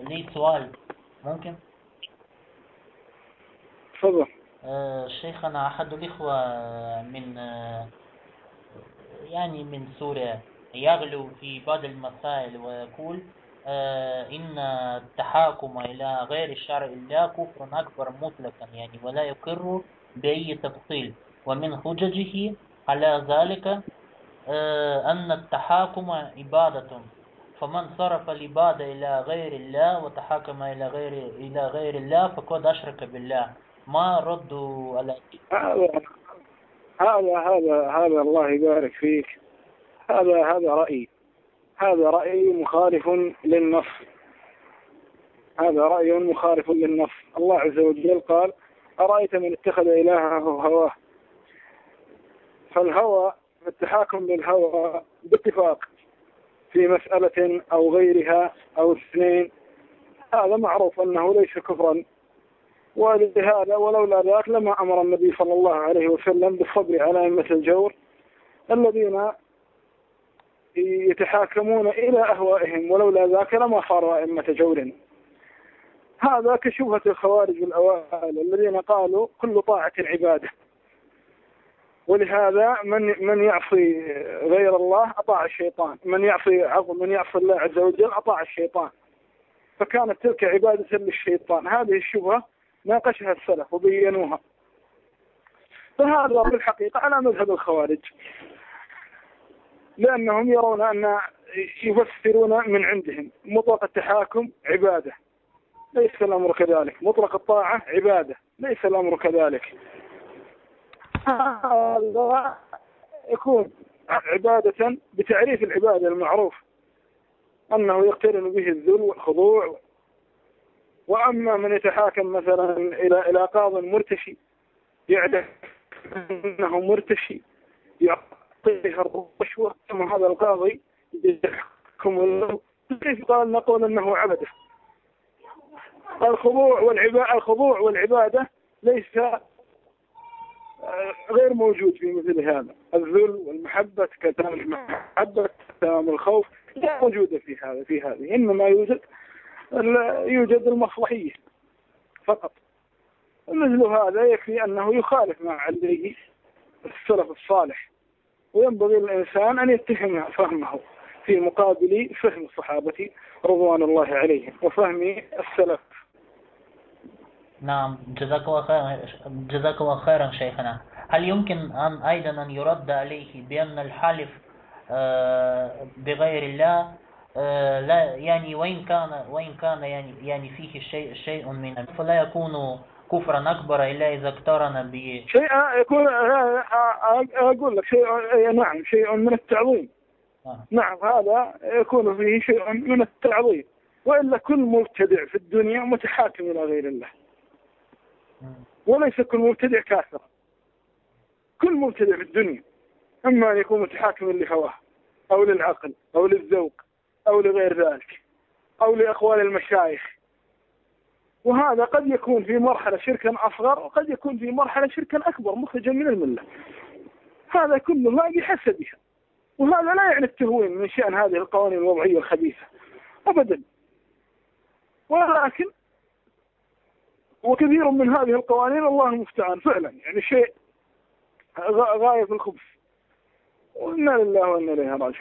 لي سؤال. ممكن؟ تفضل. آه شيخنا أحد الإخوة من آه يعني من سوريا يغلو في بعض المسائل ويقول آه إن التحاكم إلى غير الشرع الله كفر أكبر مطلقا يعني ولا يقر بأي تفصيل. ومن حججه على ذلك آه أن التحاكم عبادة. فمن صرف العبادة إلى غير الله وتحاكم إلى غير إلى غير الله فقد أشرك بالله. ما ردوا على؟ هذا هذا هذا الله يبارك فيك. هذا هذا رأي. هذا رأي مخالف للنص. هذا رأي مخالف للنص. الله عز وجل قال أرأيت من اتخذ إلهه هواه؟ فالهوى التحاكم للهوى باتفاق. في مسألة أو غيرها أو اثنين هذا معروف أنه ليس كفرا. ولهذا ولولا ذاك لما أمر النبي صلى الله عليه وسلم بالصبر على أئمة الجور الذين يتحاكمون إلى أهوائهم ولولا ذاك لما صاروا أئمة جور. هذا كشبهة الخوارج الأوائل الذين قالوا كل طاعة عبادة. ولهذا من من يعصي غير الله أطاع الشيطان. من يعصي من يعصي الله عز وجل أطاع الشيطان. فكانت تلك عبادة للشيطان. هذه الشبهة ناقشها السلف وبينوها. فهذا في الحقيقة على مذهب الخوارج. لأنهم يرون أن يفسرون من عندهم. مطلق التحاكم عبادة. ليس الأمر كذلك. مطلق الطاعة عبادة. ليس الأمر كذلك. هذا يكون عبادة بتعريف العبادة المعروف أنه يقترن به الذل والخضوع. وأما من يتحاكم مثلا إلى إلى قاض مرتشي يعرف أنه مرتشي يعطيه الرشوة ثم هذا القاضي يحكم له. كيف قال نقول أنه عبده الخضوع والعبادة الخضوع والعبادة ليس غير موجود في مثل هذا. الذل والمحبة كتام المحبة كتام الخوف لا موجودة في هذا في هذه. إنما يوجد يوجد المصلحية فقط. مثل هذا يكفي أنه يخالف ما عليه السلف الصالح. وينبغي للإنسان أن يتهم فهمه في مقابل فهم الصحابة رضوان الله عليهم وفهم السلف نعم جزاك الله خيرا جزاك الله خيرا شيخنا. هل يمكن أن أيضا أن يرد عليه بأن الحلف آه، بغير الله آه، لا يعني وإن كان وإن كان يعني يعني فيه شيء شيء من فلا يكون كفرا أكبر إلا إذا اقترن ب شيء يكون أقول لك شيء نعم شيء من التعظيم. آه. نعم هذا يكون فيه شيء من التعظيم. وإلا كل مبتدع في الدنيا متحاكم إلى غير الله. وليس كل مبتدع كافر. كل مبتدع في الدنيا إما أن يكون متحاكما لهواه أو للعقل أو للذوق أو لغير ذلك أو لأقوال المشايخ. وهذا قد يكون في مرحلة شركا أصغر وقد يكون في مرحلة شركا أكبر مخرجا من الملة. هذا كله ما بحسبها. وهذا لا يعني التهوين من شأن هذه القوانين الوضعية الخبيثة أبدا. ولكن وكثير من هذه القوانين الله المستعان فعلا يعني شيء غاية في الخبث. وإنا لله وإنا إليه راجعون.